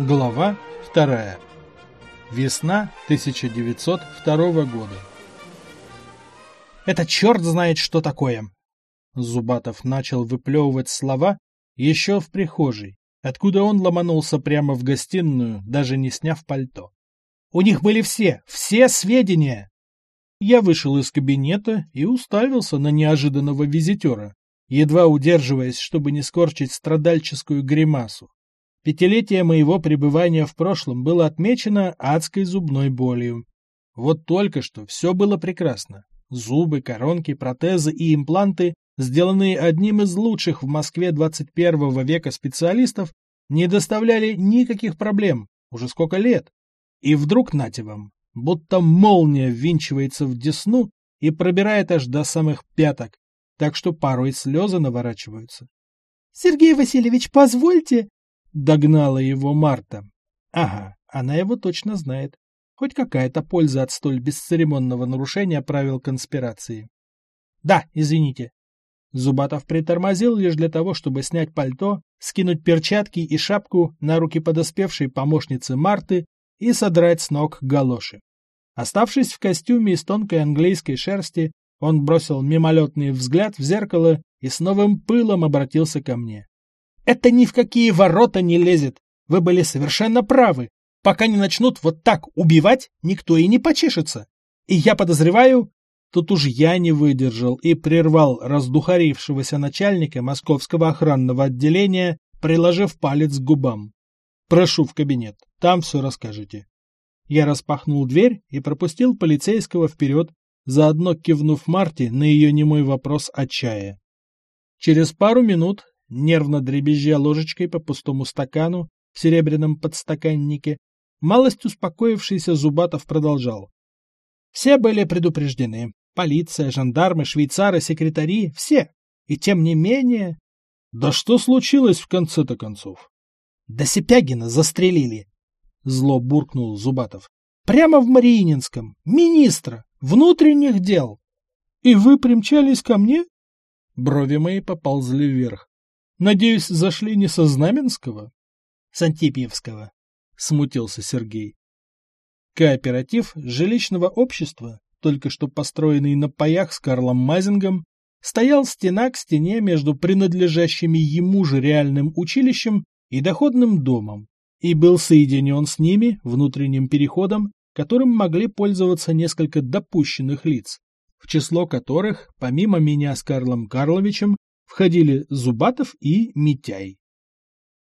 Глава 2. Весна 1902 года. «Это черт знает, что такое!» Зубатов начал выплевывать слова еще в прихожей, откуда он ломанулся прямо в гостиную, даже не сняв пальто. «У них были все, все сведения!» Я вышел из кабинета и уставился на неожиданного визитера, едва удерживаясь, чтобы не скорчить страдальческую гримасу. Пятилетие моего пребывания в прошлом было отмечено адской зубной болью. Вот только что все было прекрасно. Зубы, коронки, протезы и импланты, сделанные одним из лучших в Москве 21 века специалистов, не доставляли никаких проблем, уже сколько лет. И вдруг, нате вам, будто молния ввинчивается в десну и пробирает аж до самых пяток, так что порой слезы наворачиваются. — Сергей Васильевич, позвольте, Догнала его Марта. Ага, она его точно знает. Хоть какая-то польза от столь бесцеремонного нарушения правил конспирации. Да, извините. Зубатов притормозил лишь для того, чтобы снять пальто, скинуть перчатки и шапку на руки подоспевшей помощницы Марты и содрать с ног галоши. Оставшись в костюме из тонкой английской шерсти, он бросил мимолетный взгляд в зеркало и с новым пылом обратился ко мне. Это ни в какие ворота не лезет. Вы были совершенно правы. Пока не начнут вот так убивать, никто и не почешется. И я подозреваю... Тут уж я не выдержал и прервал раздухарившегося начальника московского охранного отделения, приложив палец к губам. «Прошу в кабинет, там все расскажете». Я распахнул дверь и пропустил полицейского вперед, заодно кивнув Марте на ее немой вопрос о чае. Через пару минут нервно дребезжа ложечкой по пустому стакану в серебряном подстаканнике, малость успокоившийся Зубатов продолжал. Все были предупреждены. Полиция, жандармы, швейцары, секретари — все. И тем не менее... Да что случилось в конце-то концов? Да Сипягина застрелили. Зло буркнул Зубатов. Прямо в Мариининском. Министра. Внутренних дел. И вы примчались ко мне? Брови мои поползли вверх. Надеюсь, зашли не со Знаменского? С Антипьевского, смутился Сергей. Кооператив жилищного общества, только что построенный на паях с Карлом Мазингом, стоял стена к стене между принадлежащими ему же реальным училищем и доходным домом, и был соединен с ними внутренним переходом, которым могли пользоваться несколько допущенных лиц, в число которых, помимо меня с Карлом Карловичем, входили Зубатов и Митяй.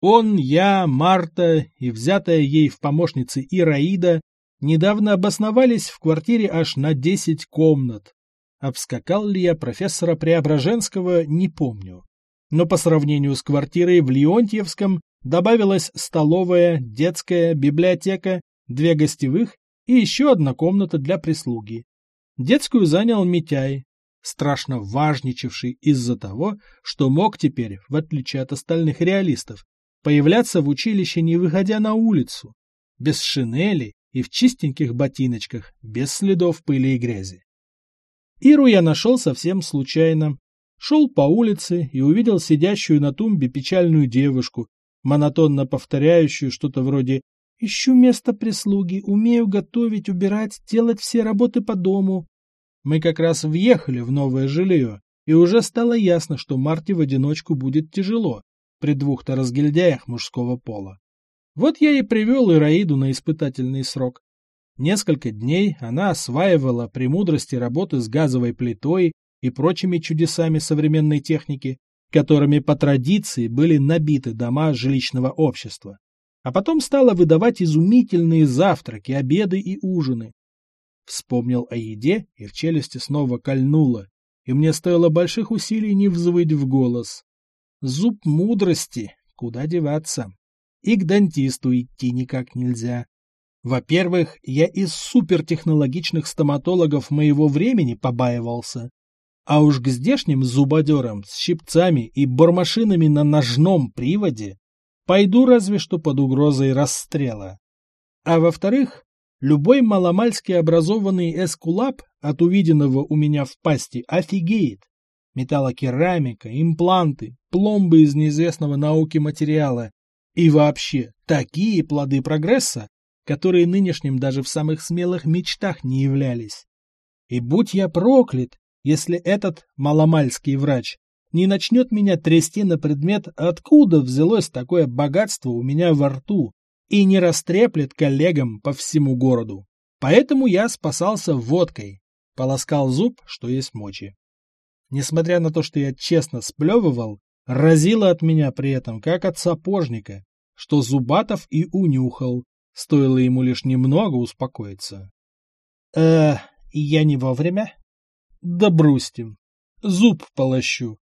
Он, я, Марта и взятая ей в помощницы Ираида недавно обосновались в квартире аж на десять комнат. Обскакал ли я профессора Преображенского, не помню. Но по сравнению с квартирой в Леонтьевском добавилась столовая, детская, библиотека, две гостевых и еще одна комната для прислуги. Детскую занял Митяй, страшно важничавший из-за того, что мог теперь, в отличие от остальных реалистов, появляться в училище, не выходя на улицу, без шинели и в чистеньких ботиночках, без следов пыли и грязи. Иру я нашел совсем случайно. Шел по улице и увидел сидящую на тумбе печальную девушку, монотонно повторяющую что-то вроде «Ищу место прислуги, умею готовить, убирать, делать все работы по дому, мы как раз въехали в новое жилье, и уже стало ясно, что Марте в одиночку будет тяжело при двух-то разгильдяях мужского пола. Вот я и привел Ираиду на испытательный срок. Несколько дней она осваивала премудрости работы с газовой плитой и прочими чудесами современной техники, которыми по традиции были набиты дома жилищного общества. А потом стала выдавать изумительные завтраки, обеды и ужины, Вспомнил о еде, и в челюсти снова кольнуло, и мне стоило больших усилий не взвыть в голос. Зуб мудрости, куда деваться? И к дантисту идти никак нельзя. Во-первых, я из супертехнологичных стоматологов моего времени побаивался. А уж к здешним зубодерам с щипцами и бормашинами на ножном приводе пойду разве что под угрозой расстрела. А во-вторых, Любой маломальски образованный эскулап от увиденного у меня в пасти офигеет. Металлокерамика, импланты, пломбы из неизвестного науки материала. И вообще, такие плоды прогресса, которые нынешним даже в самых смелых мечтах не являлись. И будь я проклят, если этот маломальский врач не начнет меня трясти на предмет, откуда взялось такое богатство у меня во рту, и не растреплет коллегам по всему городу. Поэтому я спасался водкой, полоскал зуб, что есть мочи. Несмотря на то, что я честно сплевывал, разило от меня при этом, как от сапожника, что Зубатов и унюхал, стоило ему лишь немного успокоиться. э я не вовремя?» «Да брустим. Зуб полощу.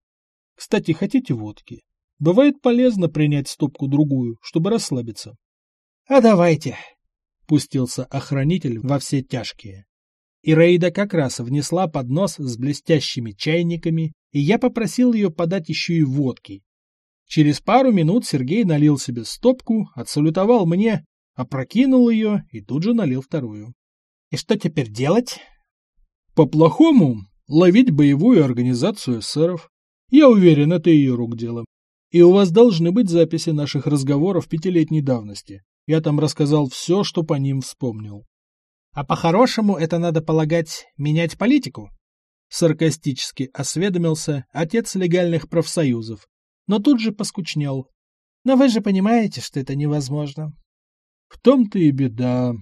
Кстати, хотите водки? Бывает полезно принять стопку-другую, чтобы расслабиться». «А давайте», — пустился охранитель во все тяжкие. Ираида как раз внесла поднос с блестящими чайниками, и я попросил ее подать еще и водки. Через пару минут Сергей налил себе стопку, отсалютовал мне, опрокинул ее и тут же налил вторую. «И что теперь делать?» «По-плохому ловить боевую организацию эсеров. Я уверен, это ее рук дело. И у вас должны быть записи наших разговоров пятилетней давности. Я там рассказал все, что по ним вспомнил. А по-хорошему это надо полагать менять политику? Саркастически осведомился отец легальных профсоюзов, но тут же поскучнел. Но вы же понимаете, что это невозможно. В том-то и беда.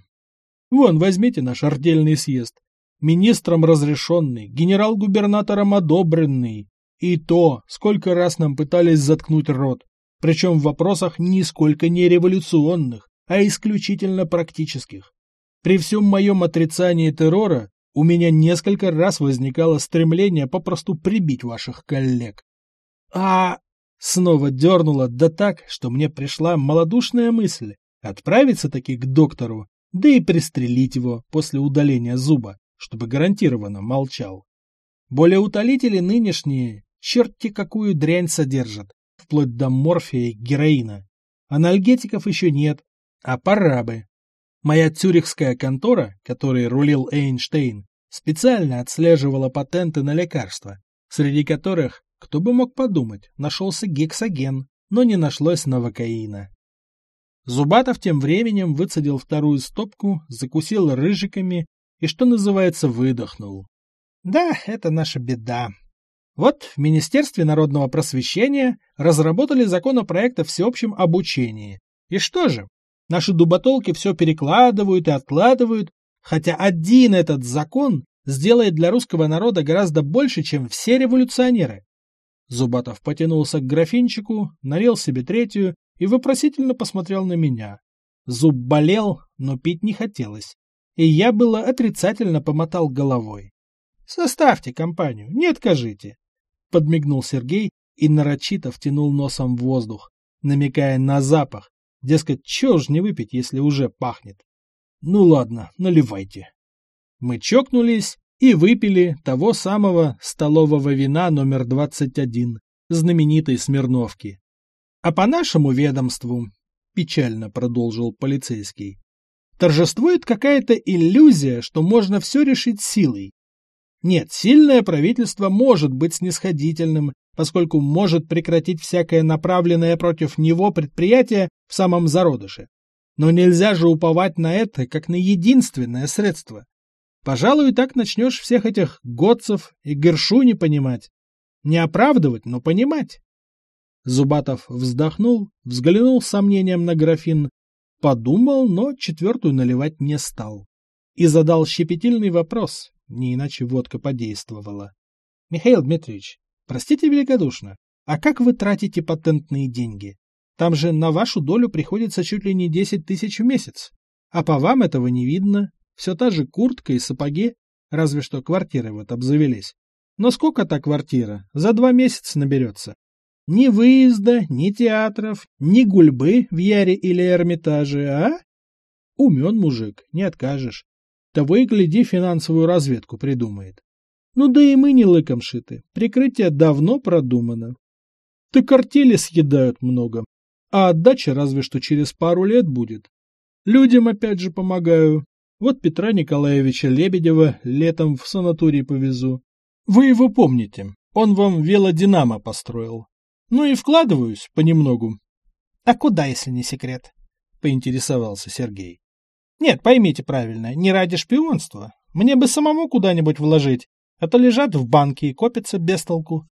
Вон, возьмите наш артельный съезд. Министром разрешенный, генерал-губернатором одобренный. И то, сколько раз нам пытались заткнуть рот. Причем в вопросах нисколько не революционных, а исключительно практических. При всем моем отрицании террора у меня несколько раз возникало стремление попросту прибить ваших коллег. А снова дернуло да так, что мне пришла малодушная мысль отправиться таки к доктору, да и пристрелить его после удаления зуба, чтобы гарантированно молчал. Более утолители нынешние черти какую дрянь содержат, вплоть до морфия и героина. Анальгетиков еще нет, а пора бы. Моя цюрихская контора, которой рулил Эйнштейн, специально отслеживала патенты на лекарства, среди которых, кто бы мог подумать, нашелся гексоген, но не нашлось новокаина. Зубатов тем временем выцедил вторую стопку, закусил рыжиками и, что называется, выдохнул. Да, это наша беда. Вот в Министерстве народного просвещения разработали законопроект о всеобщем обучении. И что же? Наши дуботолки все перекладывают и откладывают, хотя один этот закон сделает для русского народа гораздо больше, чем все революционеры. Зубатов потянулся к графинчику, налил себе третью и вопросительно посмотрел на меня. Зуб болел, но пить не хотелось, и я было отрицательно помотал головой. «Составьте компанию, не откажите!» Подмигнул Сергей и нарочито втянул носом воздух, намекая на запах, Дескать, чего ж не выпить, если уже пахнет? Ну ладно, наливайте. Мы чокнулись и выпили того самого столового вина номер 21, знаменитой Смирновки. А по нашему ведомству, печально продолжил полицейский, торжествует какая-то иллюзия, что можно все решить силой. Нет, сильное правительство может быть снисходительным поскольку может прекратить всякое направленное против него предприятие в самом зародыше. Но нельзя же уповать на это, как на единственное средство. Пожалуй, так начнешь всех этих годцев и Гершу не понимать. Не оправдывать, но понимать. Зубатов вздохнул, взглянул с сомнением на графин, подумал, но четвертую наливать не стал. И задал щепетильный вопрос, не иначе водка подействовала. — Михаил Дмитриевич, Простите великодушно, а как вы тратите патентные деньги? Там же на вашу долю приходится чуть ли не 10 тысяч в месяц. А по вам этого не видно. Все та же куртка и сапоги, разве что квартиры вот обзавелись. Но сколько та квартира? За два месяца наберется. Ни выезда, ни театров, ни гульбы в Яре или Эрмитаже, а? Умен мужик, не откажешь. Того и гляди, финансовую разведку придумает. Ну да и мы не лыком шиты. Прикрытие давно продумано. Так артели съедают много. А отдача разве что через пару лет будет. Людям опять же помогаю. Вот Петра Николаевича Лебедева летом в санаторий повезу. Вы его помните. Он вам велодинамо построил. Ну и вкладываюсь понемногу. А куда, если не секрет? Поинтересовался Сергей. Нет, поймите правильно, не ради шпионства. Мне бы самому куда-нибудь вложить, а то лежат в банке и копятся без толку.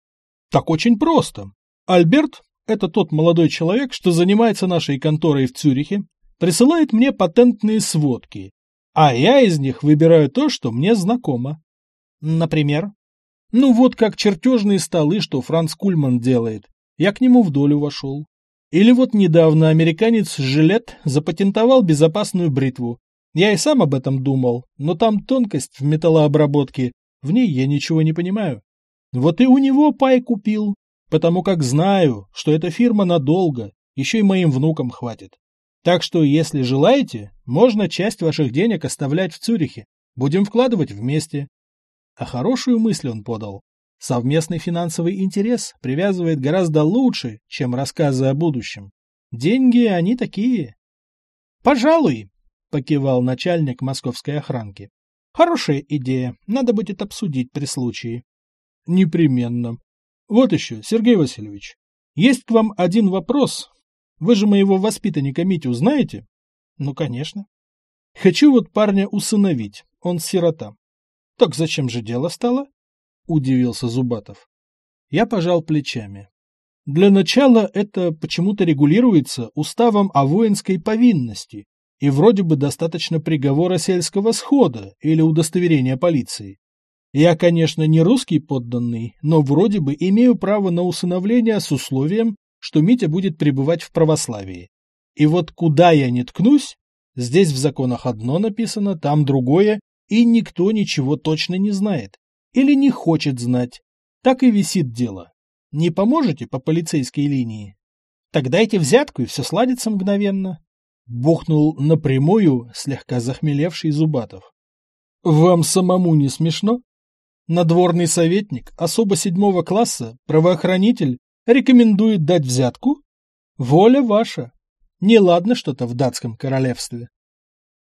Так очень просто. Альберт, это тот молодой человек, что занимается нашей конторой в Цюрихе, присылает мне патентные сводки, а я из них выбираю то, что мне знакомо. Например? Ну вот как чертежные столы, что Франц Кульман делает. Я к нему в долю вошел. Или вот недавно американец Жилет запатентовал безопасную бритву. Я и сам об этом думал, но там тонкость в металлообработке, в ней я ничего не понимаю. Вот и у него пай купил, потому как знаю, что эта фирма надолго, еще и моим внукам хватит. Так что, если желаете, можно часть ваших денег оставлять в Цюрихе. Будем вкладывать вместе. А хорошую мысль он подал. Совместный финансовый интерес привязывает гораздо лучше, чем рассказы о будущем. Деньги, они такие. «Пожалуй», — покивал начальник московской охранки. «Хорошая идея. Надо будет обсудить при случае». «Непременно. Вот еще, Сергей Васильевич, есть к вам один вопрос. Вы же моего воспитанника Митю знаете?» «Ну, конечно». «Хочу вот парня усыновить. Он сирота». «Так зачем же дело стало?» — удивился Зубатов. Я пожал плечами. Для начала это почему-то регулируется уставом о воинской повинности, и вроде бы достаточно приговора сельского схода или удостоверения полиции. Я, конечно, не русский подданный, но вроде бы имею право на усыновление с условием, что Митя будет пребывать в православии. И вот куда я не ткнусь, здесь в законах одно написано, там другое, и никто ничего точно не знает или не хочет знать. Так и висит дело. Не поможете по полицейской линии? Так дайте взятку, и все сладится мгновенно. Бухнул напрямую слегка захмелевший Зубатов. Вам самому не смешно? Надворный советник, особо седьмого класса, правоохранитель, рекомендует дать взятку? Воля ваша. Неладно что-то в датском королевстве.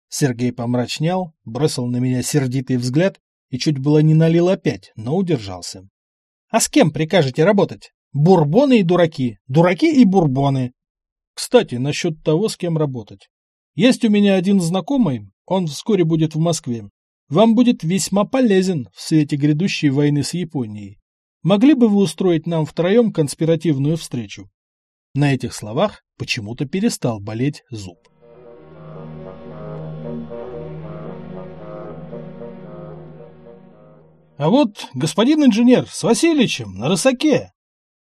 Сергей помрачнел, бросил на меня сердитый взгляд и чуть было не налил опять, но удержался. — А с кем прикажете работать? Бурбоны и дураки, дураки и бурбоны. Кстати, насчет того, с кем работать. Есть у меня один знакомый, он вскоре будет в Москве. Вам будет весьма полезен в свете грядущей войны с Японией. Могли бы вы устроить нам втроем конспиративную встречу? На этих словах почему-то перестал болеть зуб. А вот господин инженер с Васильичем на рысаке,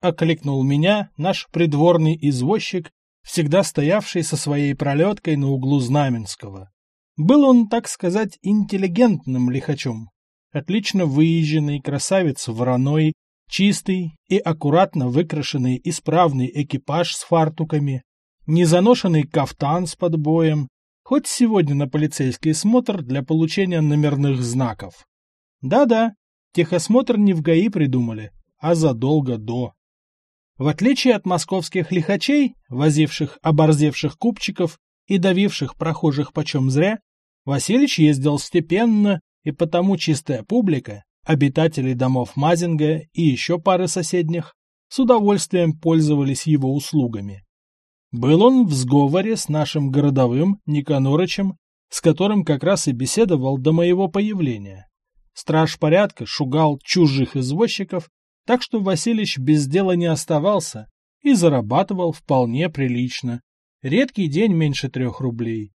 окликнул меня наш придворный извозчик, всегда стоявший со своей пролеткой на углу Знаменского. Был он, так сказать, интеллигентным лихачом. Отлично выезженный красавец вороной, чистый и аккуратно выкрашенный исправный экипаж с фартуками, незаношенный кафтан с подбоем, хоть сегодня на полицейский смотр для получения номерных знаков. Да-да, Техосмотр не в ГАИ придумали, а задолго до. В отличие от московских лихачей, возивших оборзевших купчиков и давивших прохожих почем зря, Васильич ездил степенно, и потому чистая публика, обитатели домов Мазинга и еще пары соседних, с удовольствием пользовались его услугами. Был он в сговоре с нашим городовым Никанорычем, с которым как раз и беседовал до моего появления. Страж порядка шугал чужих извозчиков, так что Василич без дела не оставался и зарабатывал вполне прилично. Редкий день меньше трех рублей.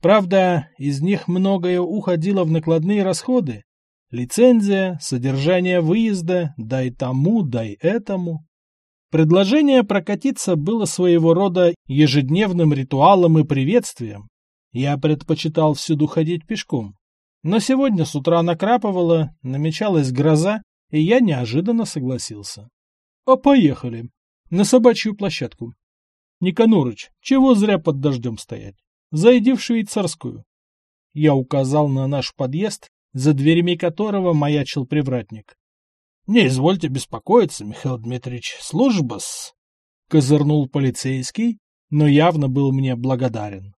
Правда, из них многое уходило в накладные расходы. Лицензия, содержание выезда, дай тому, дай этому. Предложение прокатиться было своего рода ежедневным ритуалом и приветствием. Я предпочитал всюду ходить пешком. Но сегодня с утра накрапывало, намечалась гроза, и я неожиданно согласился. А поехали. На собачью площадку. Никанорыч, чего зря под дождем стоять? Зайди в швейцарскую. Я указал на наш подъезд, за дверями которого маячил привратник. Не извольте беспокоиться, Михаил Дмитриевич, служба-с. Козырнул полицейский, но явно был мне благодарен.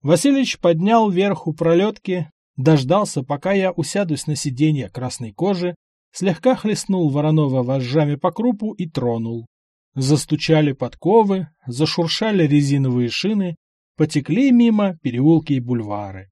Василич поднял вверх у пролетки, Дождался, пока я усядусь на сиденье красной кожи, слегка хлестнул Воронова вожжами по крупу и тронул. Застучали подковы, зашуршали резиновые шины, потекли мимо переулки и бульвары.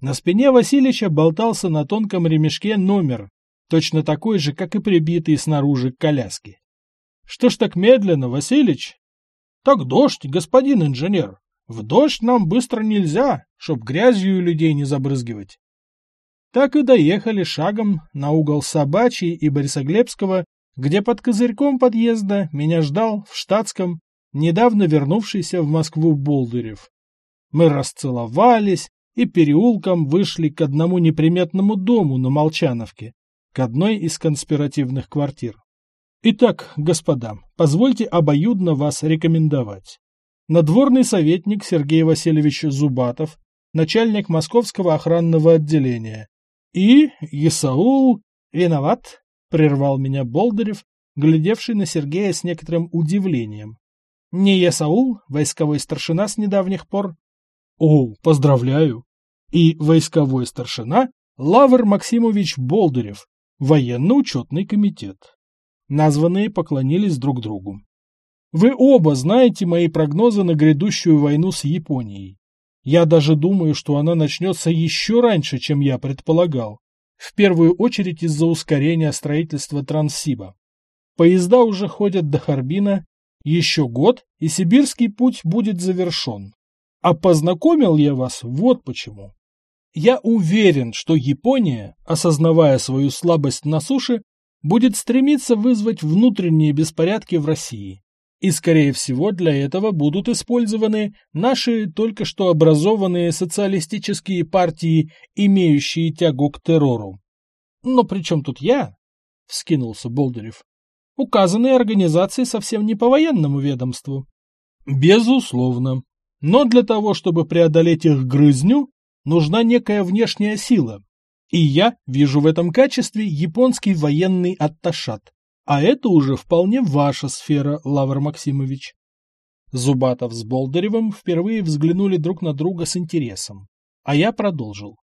На спине Васильича болтался на тонком ремешке номер, точно такой же, как и прибитый снаружи к коляске. — Что ж так медленно, Василич? — Так дождь, господин инженер. В дождь нам быстро нельзя, чтоб грязью людей не забрызгивать. Так и доехали шагом на угол Собачьей и Борисоглебского, где под козырьком подъезда меня ждал в штатском, недавно вернувшийся в Москву Болдырев. Мы расцеловались и переулком вышли к одному неприметному дому на Молчановке, к одной из конспиративных квартир. Итак, господа, позвольте обоюдно вас рекомендовать. Надворный советник Сергей Васильевич Зубатов, начальник Московского охранного отделения. И Исаул виноват, прервал меня Болдырев, глядевший на Сергея с некоторым удивлением. Не Исаул, войсковой старшина с недавних пор. О, поздравляю. И войсковой старшина Лавр Максимович Болдырев, военно-учетный комитет. Названные поклонились друг другу. Вы оба знаете мои прогнозы на грядущую войну с Японией. Я даже думаю, что она начнется еще раньше, чем я предполагал. В первую очередь из-за ускорения строительства Транссиба. Поезда уже ходят до Харбина, еще год, и сибирский путь будет завершен. А познакомил я вас вот почему. Я уверен, что Япония, осознавая свою слабость на суше, будет стремиться вызвать внутренние беспорядки в России. И, скорее всего, для этого будут использованы наши только что образованные социалистические партии, имеющие тягу к террору. Но при чем тут я? — вскинулся Болдырев. Указанные организации совсем не по военному ведомству. Безусловно. Но для того, чтобы преодолеть их грызню, нужна некая внешняя сила. И я вижу в этом качестве японский военный атташат. А это уже вполне ваша сфера, Лавр Максимович. Зубатов с Болдыревым впервые взглянули друг на друга с интересом. А я продолжил.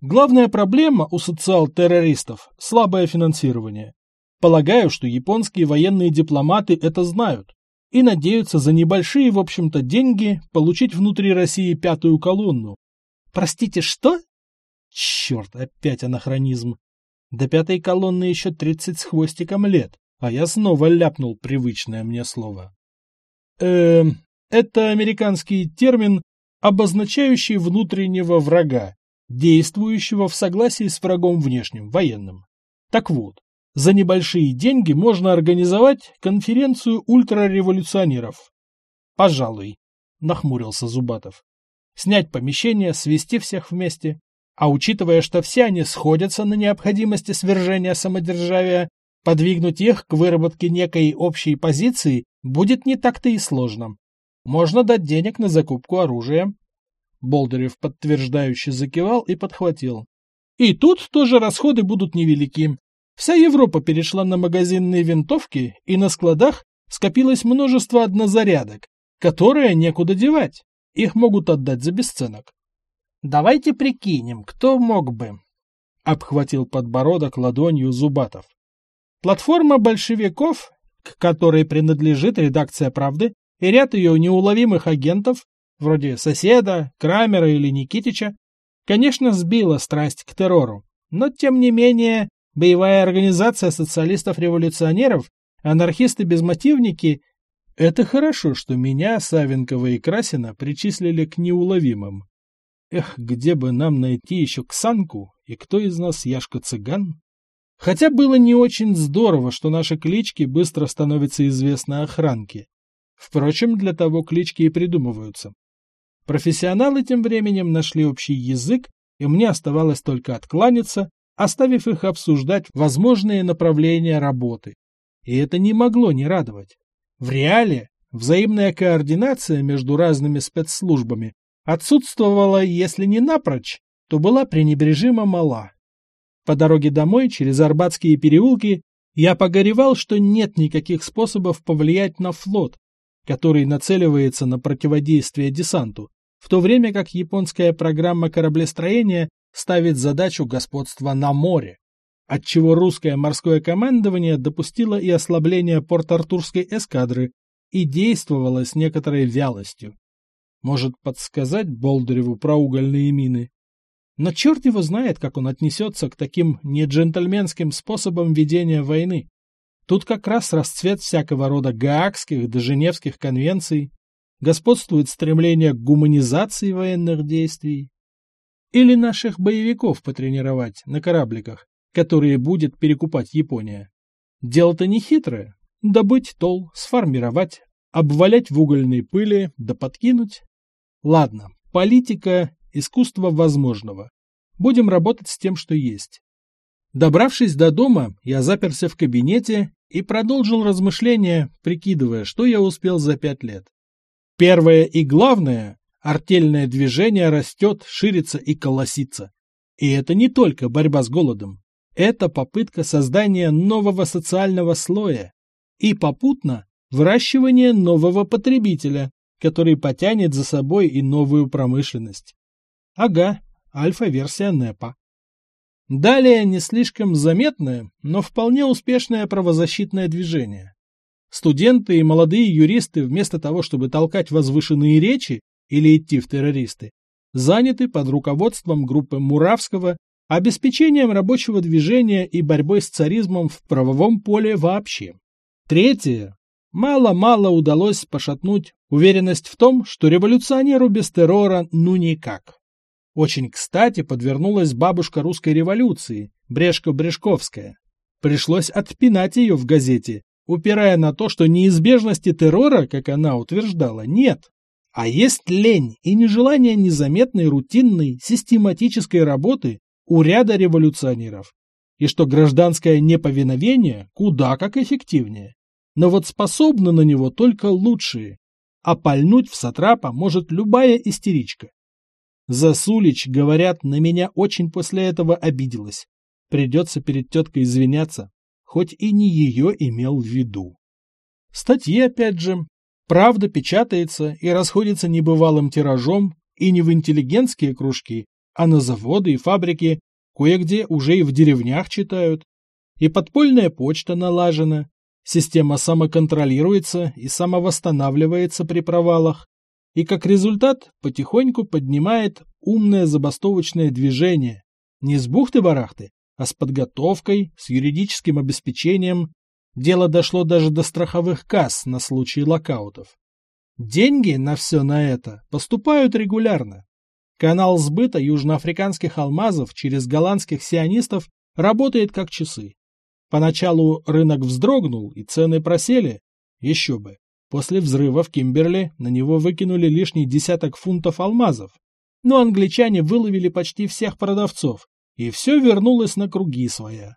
Главная проблема у социал-террористов – слабое финансирование. Полагаю, что японские военные дипломаты это знают и надеются за небольшие, в общем-то, деньги получить внутри России пятую колонну. Простите, что? Черт, опять анахронизм. До пятой колонны еще тридцать с хвостиком лет, а я снова ляпнул привычное мне слово. Эм, это американский термин, обозначающий внутреннего врага, действующего в согласии с врагом внешним, военным. Так вот, за небольшие деньги можно организовать конференцию ультрареволюционеров. Пожалуй, нахмурился Зубатов. Снять помещение, свести всех вместе, а учитывая, что все они сходятся на необходимости свержения самодержавия, подвигнуть их к выработке некой общей позиции будет не так-то и сложно. Можно дать денег на закупку оружия. Болдырев подтверждающе закивал и подхватил. И тут тоже расходы будут невелики. Вся Европа перешла на магазинные винтовки, и на складах скопилось множество однозарядок, которые некуда девать. Их могут отдать за бесценок. Давайте прикинем, кто мог бы. Обхватил подбородок ладонью Зубатов. Платформа большевиков, к которой принадлежит редакция «Правды», и ряд ее неуловимых агентов, вроде соседа, Крамера или Никитича, конечно, сбила страсть к террору. Но, тем не менее, боевая организация социалистов-революционеров, анархисты-безмотивники — это хорошо, что меня, Савенкова и Красина причислили к неуловимым. Эх, где бы нам найти еще Ксанку, и кто из нас Яшка-цыган? Хотя было не очень здорово, что наши клички быстро становятся известны охранке. Впрочем, для того клички и придумываются. Профессионалы тем временем нашли общий язык, и мне оставалось только откланяться, оставив их обсуждать возможные направления работы. И это не могло не радовать. В реале взаимная координация между разными спецслужбами отсутствовала, если не напрочь, то была пренебрежимо мала. По дороге домой через Арбатские переулки я погоревал, что нет никаких способов повлиять на флот, который нацеливается на противодействие десанту, в то время как японская программа кораблестроения ставит задачу господства на море. отчего русское морское командование допустило и ослабление Порт-Артурской эскадры и действовало с некоторой вялостью. Может подсказать Болдыреву про угольные мины? Но черт его знает, как он отнесется к таким неджентльменским способам ведения войны. Тут как раз расцвет всякого рода гаагских да конвенций, господствует стремление к гуманизации военных действий. Или наших боевиков потренировать на корабликах, которые будет перекупать Япония. Дело-то не хитрое. Добыть тол, сформировать, обвалять в угольной пыли, да подкинуть. Ладно, политика – искусство возможного. Будем работать с тем, что есть. Добравшись до дома, я заперся в кабинете и продолжил размышления, прикидывая, что я успел за пять лет. Первое и главное – артельное движение растет, ширится и колосится. И это не только борьба с голодом. Это попытка создания нового социального слоя и попутно выращивание нового потребителя, который потянет за собой и новую промышленность. Ага, альфа-версия НЭПа. Далее не слишком заметное, но вполне успешное правозащитное движение. Студенты и молодые юристы вместо того, чтобы толкать возвышенные речи или идти в террористы, заняты под руководством группы Муравского обеспечением рабочего движения и борьбой с царизмом в правовом поле вообще. Третье. Мало-мало удалось пошатнуть уверенность в том, что революционеру без террора ну никак. Очень кстати подвернулась бабушка русской революции, Брешко-Брешковская. Пришлось отпинать ее в газете, упирая на то, что неизбежности террора, как она утверждала, нет. А есть лень и нежелание незаметной, рутинной, систематической работы у ряда революционеров. И что гражданское неповиновение куда как эффективнее. Но вот способны на него только лучшие. А пальнуть в сатрапа может любая истеричка. Засулич, говорят, на меня очень после этого обиделась. Придется перед теткой извиняться, хоть и не ее имел в виду. Статьи, опять же, правда печатается и расходится небывалым тиражом и не в интеллигентские кружки, а на заводы и фабрики, кое-где уже и в деревнях читают. И подпольная почта налажена, система самоконтролируется и самовосстанавливается при провалах и как результат потихоньку поднимает умное забастовочное движение не с бухты-барахты, а с подготовкой, с юридическим обеспечением. Дело дошло даже до страховых касс на случай локаутов. Деньги на все на это поступают регулярно. Канал сбыта южноафриканских алмазов через голландских сионистов работает как часы. Поначалу рынок вздрогнул и цены просели. Еще бы. После взрыва в Кимберли на него выкинули лишний десяток фунтов алмазов. Но англичане выловили почти всех продавцов, и все вернулось на круги своя.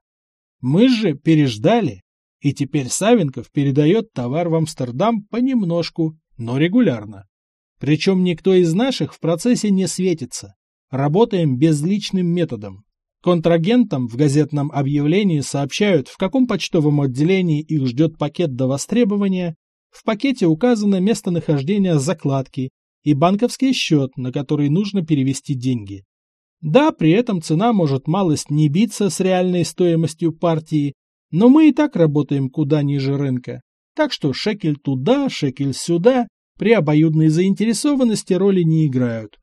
Мы же переждали, и теперь Савенков передает товар в Амстердам понемножку, но регулярно. Причем никто из наших в процессе не светится. Работаем безличным методом. Контрагентам в газетном объявлении сообщают, в каком почтовом отделении их ждет пакет до востребования, в пакете указано местонахождение закладки и банковский счет, на который нужно перевести деньги. Да, при этом цена может малость не биться с реальной стоимостью партии, но мы и так работаем куда ниже рынка. Так что шекель туда, шекель сюда при обоюдной заинтересованности роли не играют.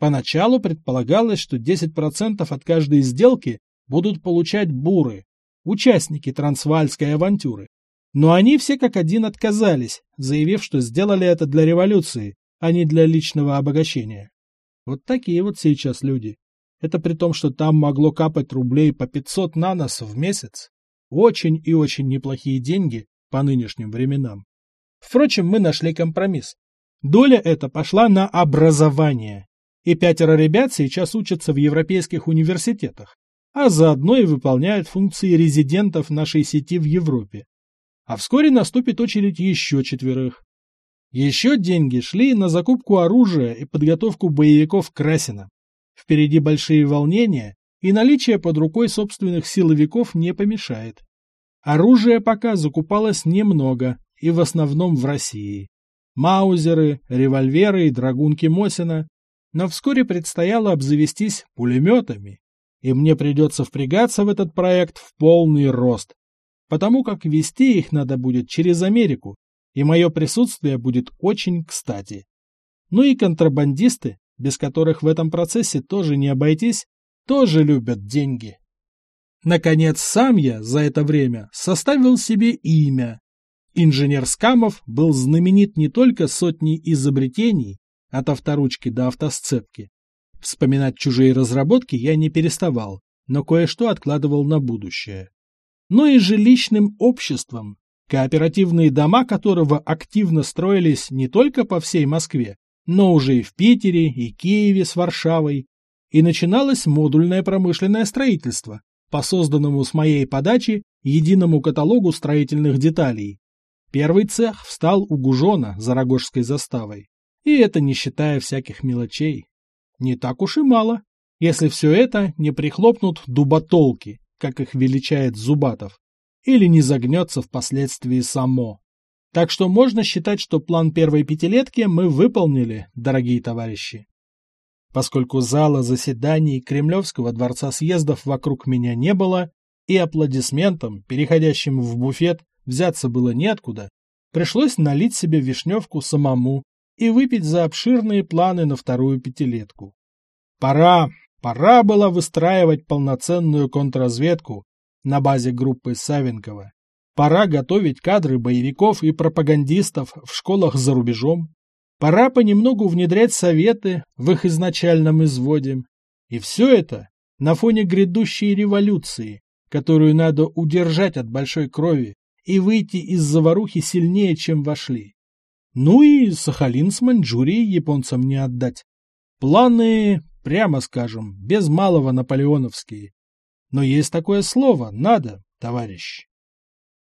Поначалу предполагалось, что 10% от каждой сделки будут получать буры, участники трансвальской авантюры. Но они все как один отказались, заявив, что сделали это для революции, а не для личного обогащения. Вот такие вот сейчас люди. Это при том, что там могло капать рублей по 500 на нос в месяц. Очень и очень неплохие деньги по нынешним временам. Впрочем, мы нашли компромисс. Доля эта пошла на образование. И пятеро ребят сейчас учатся в европейских университетах, а заодно и выполняют функции резидентов нашей сети в Европе а вскоре наступит очередь еще четверых. Еще деньги шли на закупку оружия и подготовку боевиков Красина. Впереди большие волнения, и наличие под рукой собственных силовиков не помешает. Оружия пока закупалось немного, и в основном в России. Маузеры, револьверы и драгунки Мосина, но вскоре предстояло обзавестись пулеметами. и мне придется впрягаться в этот проект в полный рост, потому как вести их надо будет через Америку, и мое присутствие будет очень кстати. Ну и контрабандисты, без которых в этом процессе тоже не обойтись, тоже любят деньги. Наконец, сам я за это время составил себе имя. Инженер Скамов был знаменит не только сотней изобретений, от авторучки до автосцепки. Вспоминать чужие разработки я не переставал, но кое-что откладывал на будущее. Но и жилищным обществом, кооперативные дома которого активно строились не только по всей Москве, но уже и в Питере, и Киеве с Варшавой, и начиналось модульное промышленное строительство по созданному с моей подачи единому каталогу строительных деталей. Первый цех встал у Гужона за Рогожской заставой, и это не считая всяких мелочей. Не так уж и мало, если все это не прихлопнут дуботолки, как их величает Зубатов, или не загнется впоследствии само. Так что можно считать, что план первой пятилетки мы выполнили, дорогие товарищи. Поскольку зала заседаний Кремлевского дворца съездов вокруг меня не было, и аплодисментам, переходящим в буфет, взяться было неоткуда, пришлось налить себе вишневку самому и выпить за обширные планы на вторую пятилетку. Пора, пора было выстраивать полноценную контрразведку на базе группы Савенкова. Пора готовить кадры боевиков и пропагандистов в школах за рубежом. Пора понемногу внедрять советы в их изначальном изводе. И все это на фоне грядущей революции, которую надо удержать от большой крови и выйти из заварухи сильнее, чем вошли. Ну и Сахалин с Маньчжурией японцам не отдать. Планы, прямо скажем, без малого наполеоновские. Но есть такое слово «надо», товарищ.